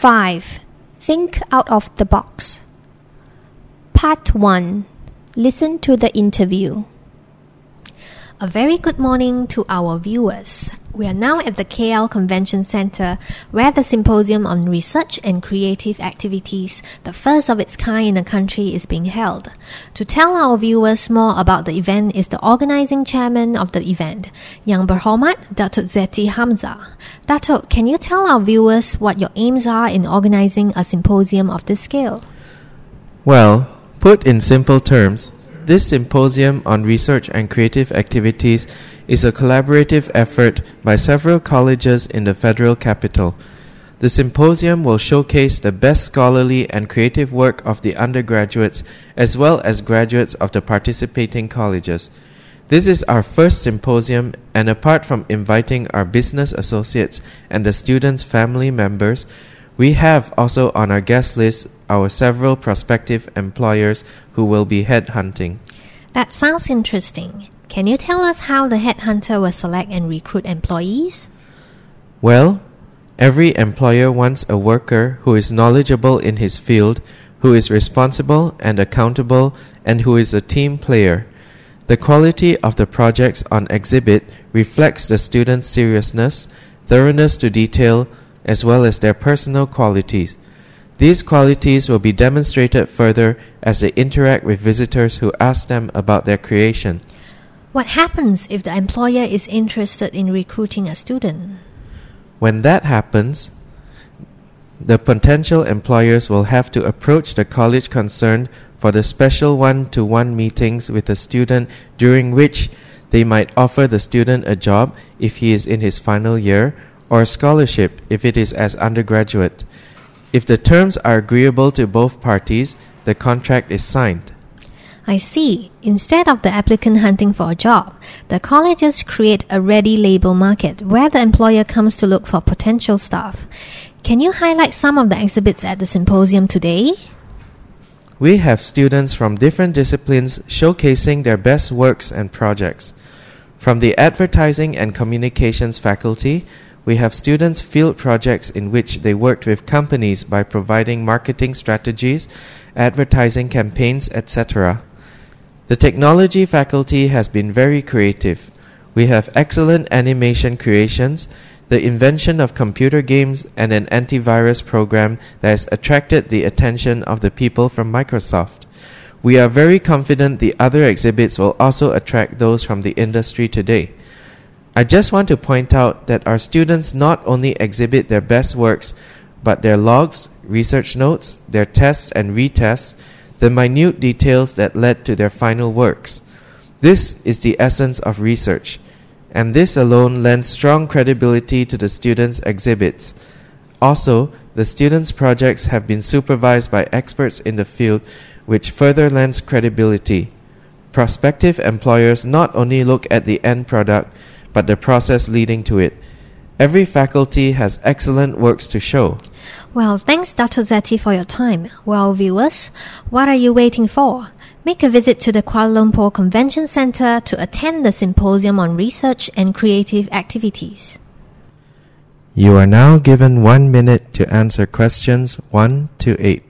5. Think out of the box. Part 1. Listen to the interview. A very good morning to our viewers. We are now at the KL Convention Center where the Symposium on Research and Creative Activities, the first of its kind in the country, is being held. To tell our viewers more about the event is the organizing chairman of the event, Yang Berhormat Datuk Zeti Hamzah. Datuk, can you tell our viewers what your aims are in organizing a symposium of this scale? Well, put in simple terms, this symposium on research and creative activities is a collaborative effort by several colleges in the federal capital. The symposium will showcase the best scholarly and creative work of the undergraduates as well as graduates of the participating colleges. This is our first symposium, and apart from inviting our business associates and the students' family members, we have also on our guest list our several prospective employers who will be headhunting. That sounds interesting. Can you tell us how the headhunter will select and recruit employees? Well, every employer wants a worker who is knowledgeable in his field, who is responsible and accountable, and who is a team player. The quality of the projects on exhibit reflects the students' seriousness, thoroughness to detail, as well as their personal qualities. These qualities will be demonstrated further as they interact with visitors who ask them about their creation. What happens if the employer is interested in recruiting a student? When that happens, the potential employers will have to approach the college concerned for the special one to one meetings with the student during which they might offer the student a job if he is in his final year or a scholarship if it is as undergraduate. If the terms are agreeable to both parties, the contract is signed. I see. Instead of the applicant hunting for a job, the colleges create a ready label market where the employer comes to look for potential staff. Can you highlight some of the exhibits at the symposium today? We have students from different disciplines showcasing their best works and projects. From the Advertising and Communications faculty, we have students' field projects in which they worked with companies by providing marketing strategies, advertising campaigns, etc. The technology faculty has been very creative. We have excellent animation creations, the invention of computer games, and an antivirus program that has attracted the attention of the people from Microsoft. We are very confident the other exhibits will also attract those from the industry today. I just want to point out that our students not only exhibit their best works, but their logs, research notes, their tests and retests, the minute details that led to their final works. This is the essence of research, and this alone lends strong credibility to the students' exhibits. Also, the students' projects have been supervised by experts in the field, which further lends credibility. Prospective employers not only look at the end product, but the process leading to it. Every faculty has excellent works to show. Well, thanks, Dr. Zeti, for your time. Well, viewers, what are you waiting for? Make a visit to the Kuala Lumpur Convention Center to attend the Symposium on Research and Creative Activities. You are now given one minute to answer questions 1 to 8.